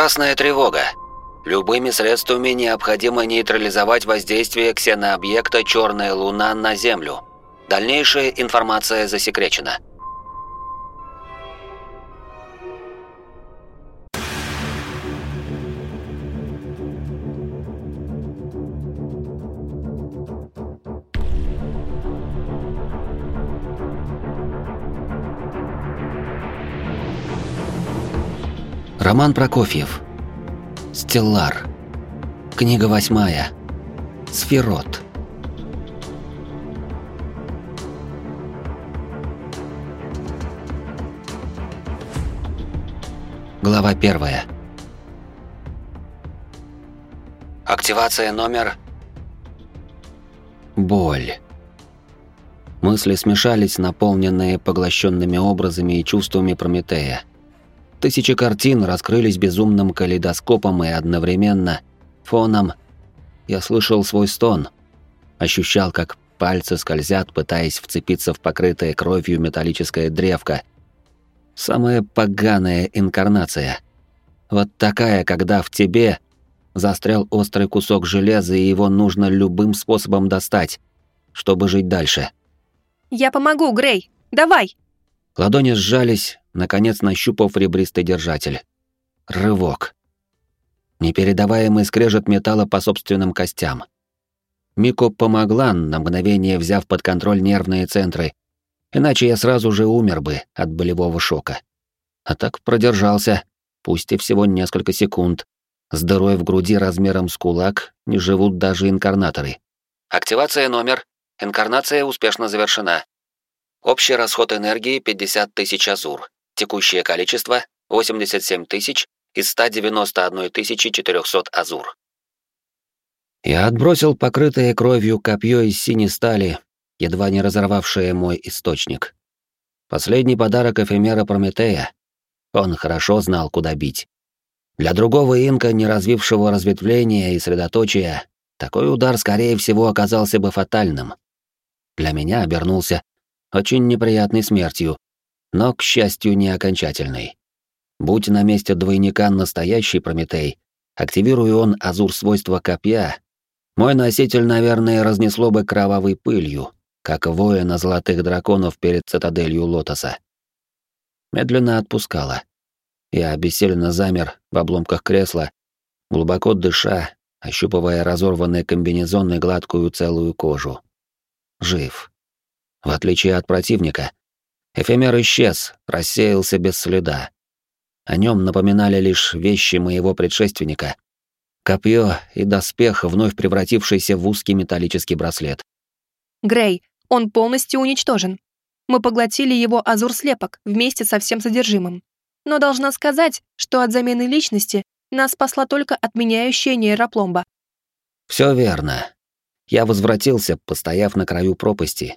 Красная тревога. Любыми средствами необходимо нейтрализовать воздействие ксенообъекта «Черная луна» на Землю. Дальнейшая информация засекречена. Роман Прокофьев. Стеллар. Книга восьмая. Сферот. Глава первая. Активация номер... Боль. Мысли смешались, наполненные поглощенными образами и чувствами Прометея. Тысячи картин раскрылись безумным калейдоскопом и одновременно, фоном, я слышал свой стон. Ощущал, как пальцы скользят, пытаясь вцепиться в покрытое кровью металлическое древко. Самая поганая инкарнация. Вот такая, когда в тебе застрял острый кусок железа, и его нужно любым способом достать, чтобы жить дальше. «Я помогу, Грей! Давай!» Ладони сжались, наконец нащупав ребристый держатель. Рывок. Непередаваемый скрежет металла по собственным костям. Мико помогла, на мгновение взяв под контроль нервные центры, иначе я сразу же умер бы от болевого шока. А так продержался, пусть и всего несколько секунд. С дырой в груди размером с кулак не живут даже инкарнаторы. Активация номер. Инкарнация успешно завершена. Общий расход энергии 50 тысяч азур. Текущее количество 87 тысяч из 191 400 азур. Я отбросил покрытое кровью копье из синей стали, едва не разорвавшее мой источник. Последний подарок эфемера Прометея. Он хорошо знал, куда бить. Для другого инка, не развившего разветвления и средоточия, такой удар, скорее всего, оказался бы фатальным. Для меня обернулся очень неприятной смертью, но, к счастью, не окончательной. Будь на месте двойника настоящий Прометей, активируя он азур свойства копья, мой носитель, наверное, разнесло бы кровавой пылью, как воина золотых драконов перед цитаделью Лотоса. Медленно отпускала. Я обессиленно замер в обломках кресла, глубоко дыша, ощупывая разорванный комбинезон и гладкую целую кожу. Жив. В отличие от противника, эфемер исчез, рассеялся без следа. О нем напоминали лишь вещи моего предшественника. Копье и доспех, вновь превратившийся в узкий металлический браслет. Грей, он полностью уничтожен. Мы поглотили его азур-слепок вместе со всем содержимым. Но должна сказать, что от замены личности нас спасла только отменяющая нейропломба. Все верно. Я возвратился, постояв на краю пропасти,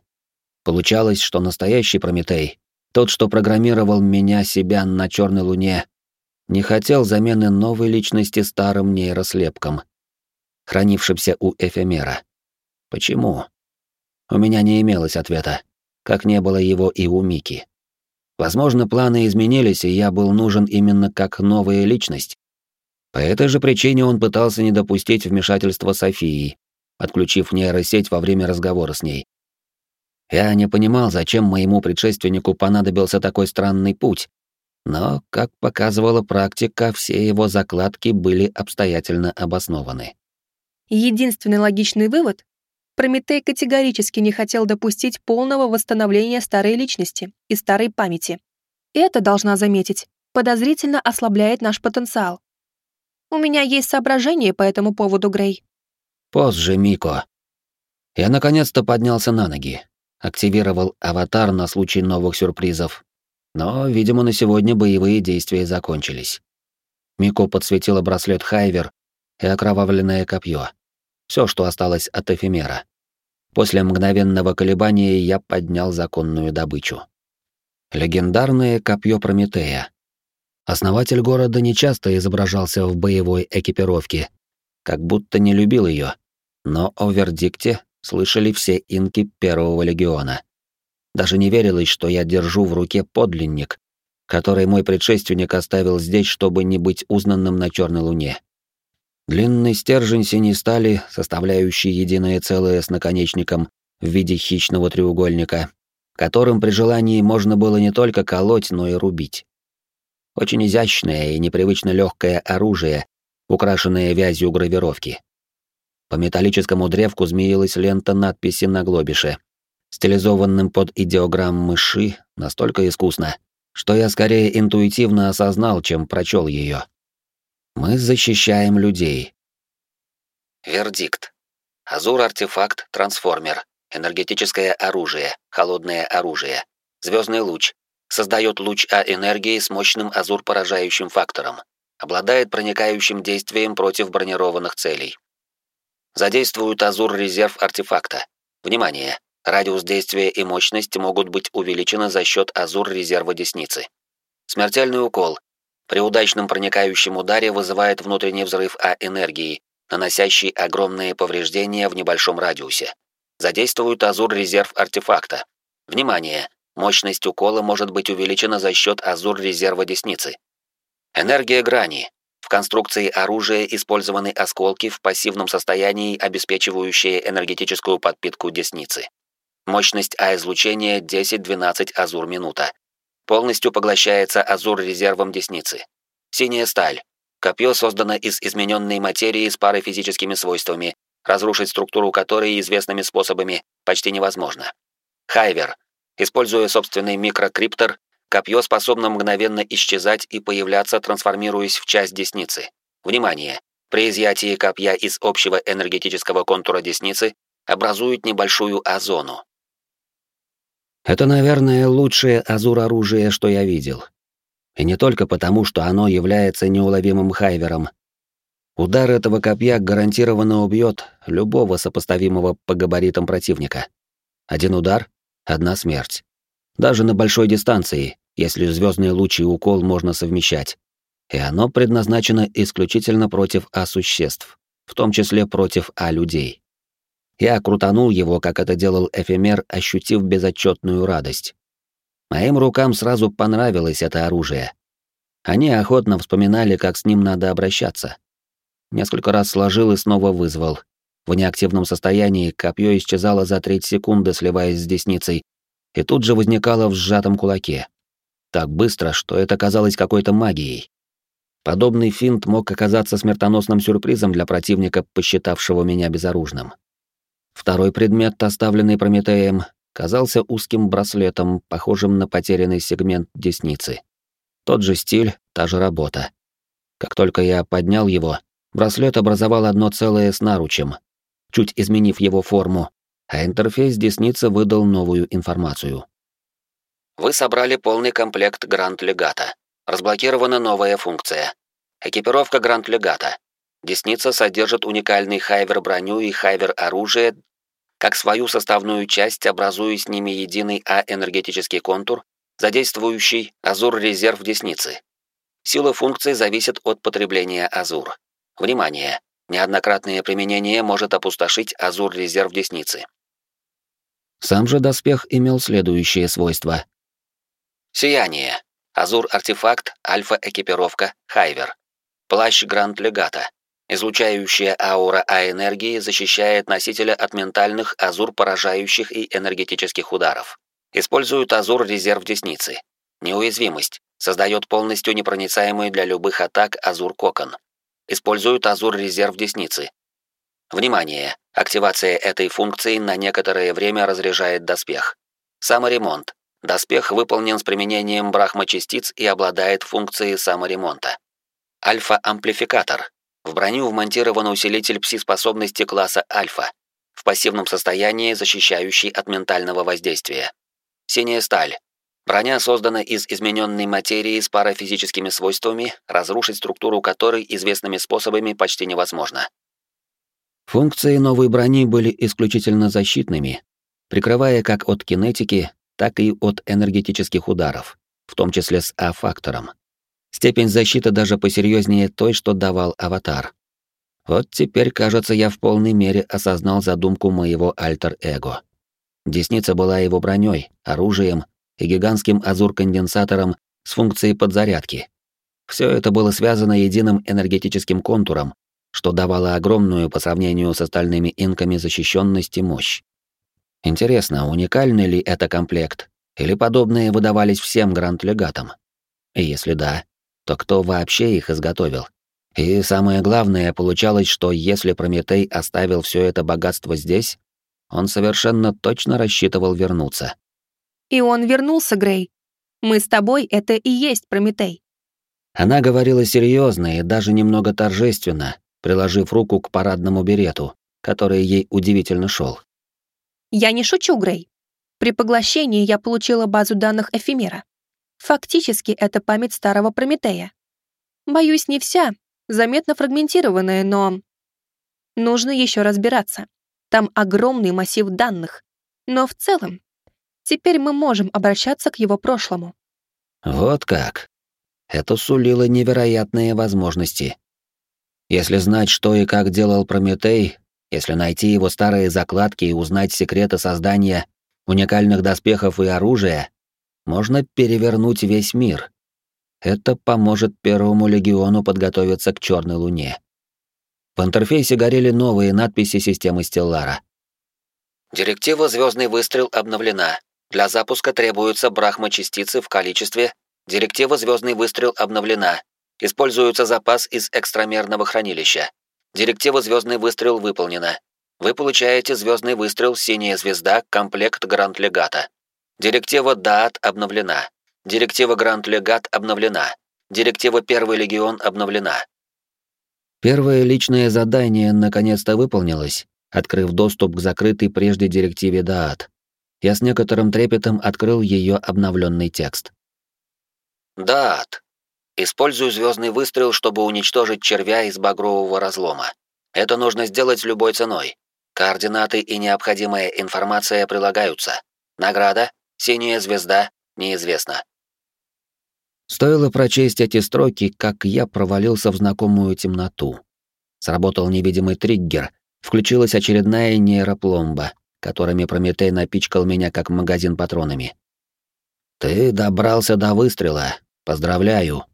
Получалось, что настоящий Прометей, тот, что программировал меня себя на Черной Луне, не хотел замены новой личности старым нейрослепком, хранившимся у эфемера. Почему? У меня не имелось ответа, как не было его и у Мики. Возможно, планы изменились, и я был нужен именно как новая личность. По этой же причине он пытался не допустить вмешательства Софии, отключив нейросеть во время разговора с ней. Я не понимал, зачем моему предшественнику понадобился такой странный путь, но, как показывала практика, все его закладки были обстоятельно обоснованы. Единственный логичный вывод — Прометей категорически не хотел допустить полного восстановления старой личности и старой памяти. Это, должна заметить, подозрительно ослабляет наш потенциал. У меня есть соображения по этому поводу, Грей. Позже, Мико. Я наконец-то поднялся на ноги активировал аватар на случай новых сюрпризов. Но, видимо, на сегодня боевые действия закончились. Мико подсветила браслет Хайвер и окровавленное копье. Все, что осталось от эфемера. После мгновенного колебания я поднял законную добычу. Легендарное копье Прометея. Основатель города нечасто изображался в боевой экипировке, как будто не любил ее, но о вердикте слышали все инки Первого легиона. Даже не верилось, что я держу в руке подлинник, который мой предшественник оставил здесь, чтобы не быть узнанным на Черной Луне. Длинный стержень синей стали, составляющий единое целое с наконечником в виде хищного треугольника, которым при желании можно было не только колоть, но и рубить. Очень изящное и непривычно легкое оружие, украшенное вязью гравировки. По металлическому древку змеилась лента надписи на глобише, стилизованным под идеограмм мыши, настолько искусно, что я скорее интуитивно осознал, чем прочел ее. Мы защищаем людей. Вердикт. Азур-артефакт, трансформер, энергетическое оружие, холодное оружие, звездный луч, создает луч А-энергии с мощным азур-поражающим фактором, обладает проникающим действием против бронированных целей. Задействуют азур-резерв артефакта. Внимание! Радиус действия и мощность могут быть увеличены за счет азур-резерва десницы. Смертельный укол. При удачном проникающем ударе вызывает внутренний взрыв А-энергии, наносящий огромные повреждения в небольшом радиусе. Задействуют азур-резерв артефакта. Внимание! Мощность укола может быть увеличена за счет азур-резерва десницы. Энергия грани. В конструкции оружия использованы осколки в пассивном состоянии, обеспечивающие энергетическую подпитку десницы. Мощность А-излучения 10-12 азур минута. Полностью поглощается азур резервом десницы. Синяя сталь. Копье создано из измененной материи с парой физическими свойствами, разрушить структуру которой известными способами почти невозможно. Хайвер. Используя собственный микрокриптор, копье способно мгновенно исчезать и появляться, трансформируясь в часть десницы. Внимание! При изъятии копья из общего энергетического контура десницы образует небольшую озону. Это, наверное, лучшее азур-оружие, что я видел. И не только потому, что оно является неуловимым хайвером. Удар этого копья гарантированно убьет любого сопоставимого по габаритам противника. Один удар — одна смерть. Даже на большой дистанции, если звездные лучи и укол можно совмещать. И оно предназначено исключительно против А-существ, в том числе против А-людей. Я крутанул его, как это делал эфемер, ощутив безотчетную радость. Моим рукам сразу понравилось это оружие. Они охотно вспоминали, как с ним надо обращаться. Несколько раз сложил и снова вызвал. В неактивном состоянии копье исчезало за треть секунды, сливаясь с десницей, и тут же возникало в сжатом кулаке. Так быстро, что это казалось какой-то магией. Подобный финт мог оказаться смертоносным сюрпризом для противника, посчитавшего меня безоружным. Второй предмет, оставленный Прометеем, казался узким браслетом, похожим на потерянный сегмент десницы. Тот же стиль, та же работа. Как только я поднял его, браслет образовал одно целое с наручем, чуть изменив его форму, а интерфейс десницы выдал новую информацию. Вы собрали полный комплект Гранд Легата. Разблокирована новая функция. Экипировка Гранд Легата. Десница содержит уникальный хайвер-броню и хайвер-оружие, как свою составную часть, образуя с ними единый А-энергетический контур, задействующий Азур-резерв Десницы. Сила функции зависит от потребления Азур. Внимание! Неоднократное применение может опустошить Азур-резерв Десницы. Сам же доспех имел следующее свойство. Сияние. Азур-артефакт, альфа-экипировка, хайвер. Плащ Гранд Легата. Излучающая аура А-энергии защищает носителя от ментальных, азур-поражающих и энергетических ударов. Используют азур-резерв десницы. Неуязвимость. Создает полностью непроницаемый для любых атак азур-кокон. Используют азур-резерв десницы. Внимание! Активация этой функции на некоторое время разряжает доспех. Саморемонт. Доспех выполнен с применением брахмачастиц и обладает функцией саморемонта. Альфа-амплификатор. В броню вмонтирован усилитель пси-способности класса Альфа, в пассивном состоянии защищающий от ментального воздействия. Синяя сталь. Броня создана из измененной материи с парафизическими свойствами, разрушить структуру которой известными способами почти невозможно. Функции новой брони были исключительно защитными, прикрывая как от кинетики, так и от энергетических ударов, в том числе с А-фактором. Степень защиты даже посерьезнее той, что давал аватар. Вот теперь, кажется, я в полной мере осознал задумку моего альтер-эго. Десница была его броней, оружием и гигантским азур-конденсатором с функцией подзарядки. Все это было связано единым энергетическим контуром, что давало огромную по сравнению с остальными инками защищенность и мощь. Интересно, уникальный ли это комплект, или подобные выдавались всем гранд-легатам? И если да, то кто вообще их изготовил? И самое главное, получалось, что если Прометей оставил все это богатство здесь, он совершенно точно рассчитывал вернуться. И он вернулся, Грей. Мы с тобой — это и есть Прометей. Она говорила серьезно и даже немного торжественно, приложив руку к парадному берету, который ей удивительно шел. Я не шучу, Грей. При поглощении я получила базу данных эфемера. Фактически это память старого Прометея. Боюсь, не вся, заметно фрагментированная, но... Нужно еще разбираться. Там огромный массив данных. Но в целом, теперь мы можем обращаться к его прошлому. Вот как. Это сулило невероятные возможности. Если знать, что и как делал Прометей, если найти его старые закладки и узнать секреты создания уникальных доспехов и оружия, можно перевернуть весь мир. Это поможет Первому легиону подготовиться к Черной Луне. В интерфейсе горели новые надписи системы Стеллара. Директива «Звездный выстрел» обновлена. Для запуска требуются брахма-частицы в количестве. Директива «Звездный выстрел» обновлена. Используется запас из экстрамерного хранилища. Директива «Звездный выстрел» выполнена. Вы получаете «Звездный выстрел. Синяя звезда. Комплект Гранд Легата». Директива «Даат» обновлена. Директива Гранд Легат обновлена. Директива Первый Легион обновлена. Первое личное задание наконец-то выполнилось, открыв доступ к закрытой прежде директиве ДААТ. Я с некоторым трепетом открыл ее обновленный текст. ДААТ. Использую звездный выстрел, чтобы уничтожить червя из багрового разлома. Это нужно сделать любой ценой. Координаты и необходимая информация прилагаются. Награда — синяя звезда, неизвестно. Стоило прочесть эти строки, как я провалился в знакомую темноту. Сработал невидимый триггер, включилась очередная нейропломба, которыми Прометей напичкал меня как магазин патронами. «Ты добрался до выстрела. Поздравляю».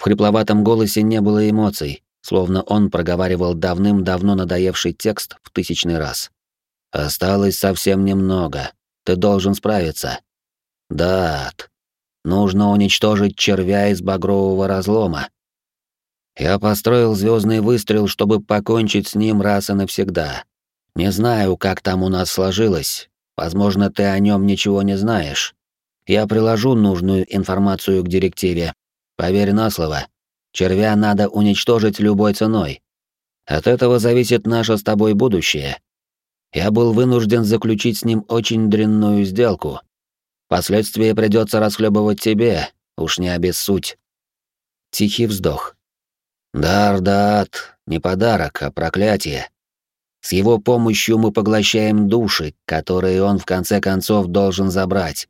В хрипловатом голосе не было эмоций, словно он проговаривал давным-давно надоевший текст в тысячный раз. «Осталось совсем немного. Ты должен справиться». «Дат, Нужно уничтожить червя из багрового разлома. Я построил звездный выстрел, чтобы покончить с ним раз и навсегда. Не знаю, как там у нас сложилось. Возможно, ты о нем ничего не знаешь. Я приложу нужную информацию к директиве. Поверь на слово. Червя надо уничтожить любой ценой. От этого зависит наше с тобой будущее. Я был вынужден заключить с ним очень дрянную сделку. Последствия придется расхлебывать тебе, уж не обессудь. Тихий вздох. Дар дат, не подарок, а проклятие. С его помощью мы поглощаем души, которые он в конце концов должен забрать.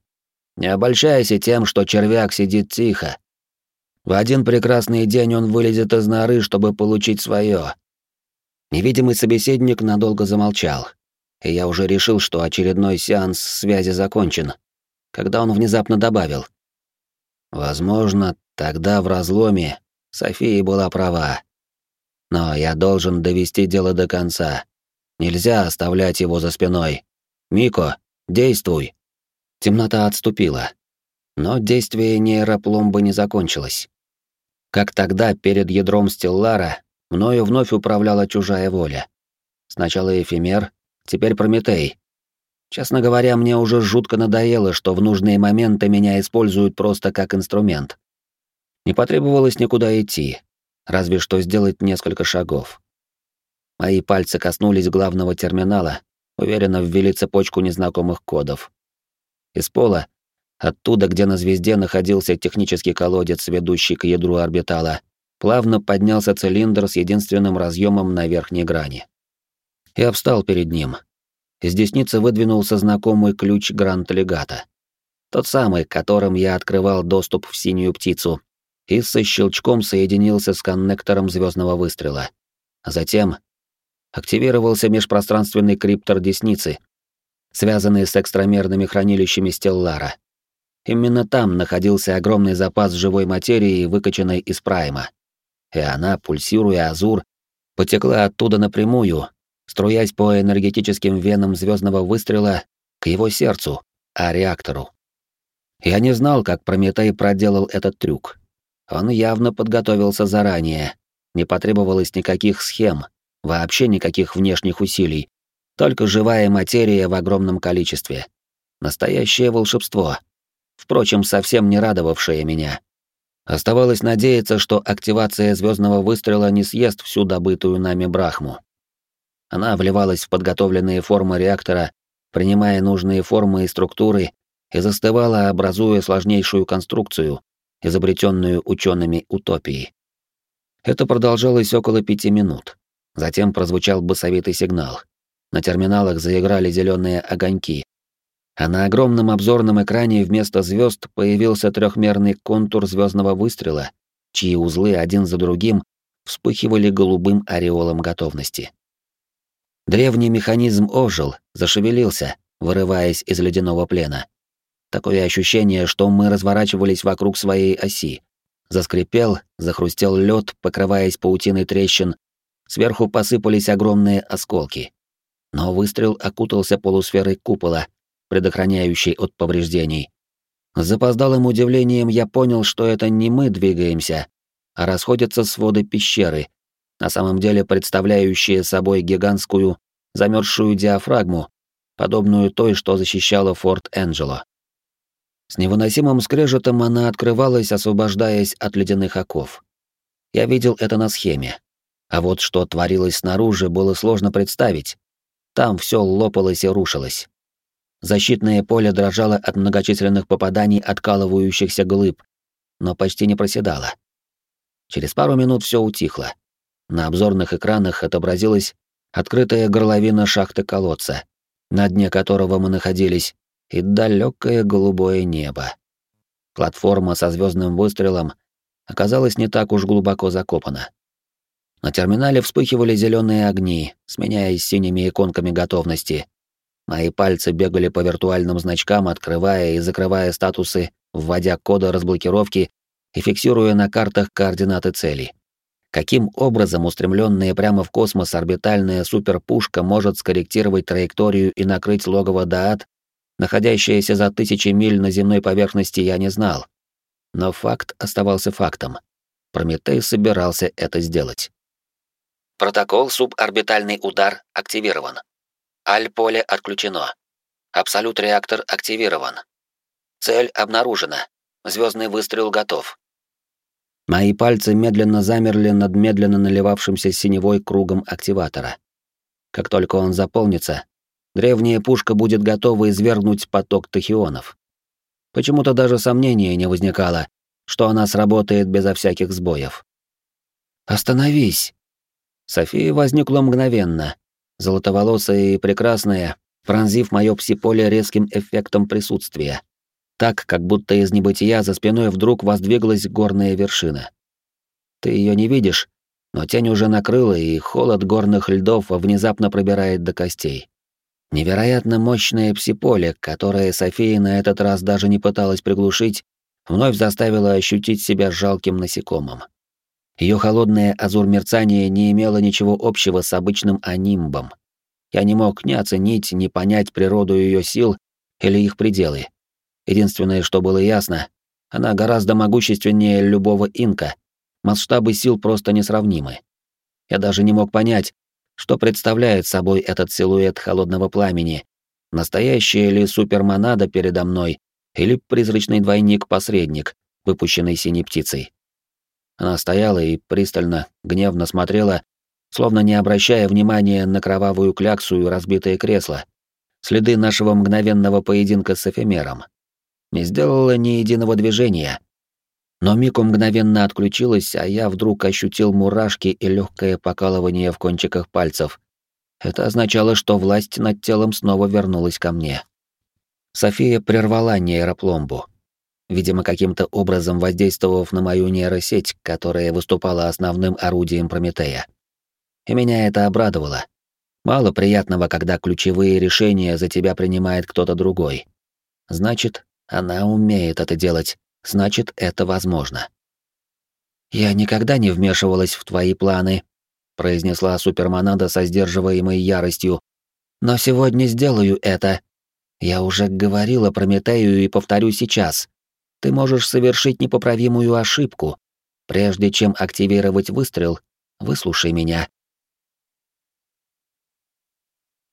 Не обольщайся тем, что червяк сидит тихо. В один прекрасный день он вылезет из норы, чтобы получить свое. Невидимый собеседник надолго замолчал, и я уже решил, что очередной сеанс связи закончен когда он внезапно добавил. «Возможно, тогда в разломе София была права. Но я должен довести дело до конца. Нельзя оставлять его за спиной. Мико, действуй!» Темнота отступила. Но действие нейропломбы не закончилось. Как тогда перед ядром Стеллара мною вновь управляла чужая воля. Сначала эфемер, теперь Прометей, Честно говоря, мне уже жутко надоело, что в нужные моменты меня используют просто как инструмент. Не потребовалось никуда идти, разве что сделать несколько шагов. Мои пальцы коснулись главного терминала, уверенно ввели цепочку незнакомых кодов. Из пола, оттуда, где на звезде находился технический колодец, ведущий к ядру орбитала, плавно поднялся цилиндр с единственным разъемом на верхней грани. Я встал перед ним — из десницы выдвинулся знакомый ключ Гранд-легата. Тот самый, которым я открывал доступ в синюю птицу, и со щелчком соединился с коннектором звездного выстрела. А затем активировался межпространственный криптор десницы, связанный с экстрамерными хранилищами Стеллара. Именно там находился огромный запас живой материи, выкачанной из прайма. И она, пульсируя азур, потекла оттуда напрямую, струясь по энергетическим венам звездного выстрела к его сердцу, а реактору. Я не знал, как Прометей проделал этот трюк. Он явно подготовился заранее. Не потребовалось никаких схем, вообще никаких внешних усилий, только живая материя в огромном количестве. Настоящее волшебство. Впрочем, совсем не радовавшее меня. Оставалось надеяться, что активация звездного выстрела не съест всю добытую нами брахму. Она вливалась в подготовленные формы реактора, принимая нужные формы и структуры, и застывала, образуя сложнейшую конструкцию, изобретенную учеными утопии. Это продолжалось около пяти минут. Затем прозвучал басовитый сигнал. На терминалах заиграли зеленые огоньки. А на огромном обзорном экране вместо звезд появился трехмерный контур звездного выстрела, чьи узлы один за другим вспыхивали голубым ореолом готовности. Древний механизм ожил, зашевелился, вырываясь из ледяного плена. Такое ощущение, что мы разворачивались вокруг своей оси. Заскрипел, захрустел лед, покрываясь паутиной трещин. Сверху посыпались огромные осколки. Но выстрел окутался полусферой купола, предохраняющей от повреждений. С запоздалым удивлением я понял, что это не мы двигаемся, а расходятся своды пещеры, на самом деле представляющие собой гигантскую замерзшую диафрагму, подобную той, что защищала Форт Энджело. С невыносимым скрежетом она открывалась, освобождаясь от ледяных оков. Я видел это на схеме. А вот что творилось снаружи, было сложно представить. Там все лопалось и рушилось. Защитное поле дрожало от многочисленных попаданий откалывающихся глыб, но почти не проседало. Через пару минут все утихло. На обзорных экранах отобразилась открытая горловина шахты колодца, на дне которого мы находились, и далекое голубое небо. Платформа со звездным выстрелом оказалась не так уж глубоко закопана. На терминале вспыхивали зеленые огни, сменяясь синими иконками готовности. Мои пальцы бегали по виртуальным значкам, открывая и закрывая статусы, вводя коды разблокировки и фиксируя на картах координаты цели. Каким образом устремленная прямо в космос орбитальная суперпушка может скорректировать траекторию и накрыть логово Даат находящееся за тысячи миль на земной поверхности, я не знал. Но факт оставался фактом. Прометей собирался это сделать. Протокол суборбитальный удар активирован. Аль-поле отключено. Абсолют-реактор активирован. Цель обнаружена. Звездный выстрел готов. Мои пальцы медленно замерли над медленно наливавшимся синевой кругом активатора. Как только он заполнится, древняя пушка будет готова извергнуть поток тахионов. Почему-то даже сомнения не возникало, что она сработает безо всяких сбоев. «Остановись!» София возникла мгновенно, золотоволосая и прекрасная, пронзив моё псиполе резким эффектом присутствия. Так, как будто из небытия за спиной вдруг воздвиглась горная вершина. Ты её не видишь, но тень уже накрыла, и холод горных льдов внезапно пробирает до костей. Невероятно мощное псиполе, которое София на этот раз даже не пыталась приглушить, вновь заставило ощутить себя жалким насекомым. Ее холодное азур мерцание не имело ничего общего с обычным анимбом. Я не мог ни оценить, ни понять природу ее сил или их пределы. Единственное, что было ясно, она гораздо могущественнее любого инка. Масштабы сил просто несравнимы. Я даже не мог понять, что представляет собой этот силуэт холодного пламени. Настоящая ли супермонада передо мной или призрачный двойник-посредник, выпущенный синей птицей? Она стояла и пристально, гневно смотрела, словно не обращая внимания на кровавую кляксу и разбитое кресло, следы нашего мгновенного поединка с эфемером. Не сделала ни единого движения. Но Мику мгновенно отключилась, а я вдруг ощутил мурашки и легкое покалывание в кончиках пальцев. Это означало, что власть над телом снова вернулась ко мне. София прервала нейропломбу видимо, каким-то образом воздействовав на мою нейросеть, которая выступала основным орудием Прометея. И меня это обрадовало. Мало приятного, когда ключевые решения за тебя принимает кто-то другой. Значит, Она умеет это делать, значит, это возможно. «Я никогда не вмешивалась в твои планы», — произнесла супермонада со сдерживаемой яростью. «Но сегодня сделаю это. Я уже говорила Прометею и повторю сейчас. Ты можешь совершить непоправимую ошибку. Прежде чем активировать выстрел, выслушай меня.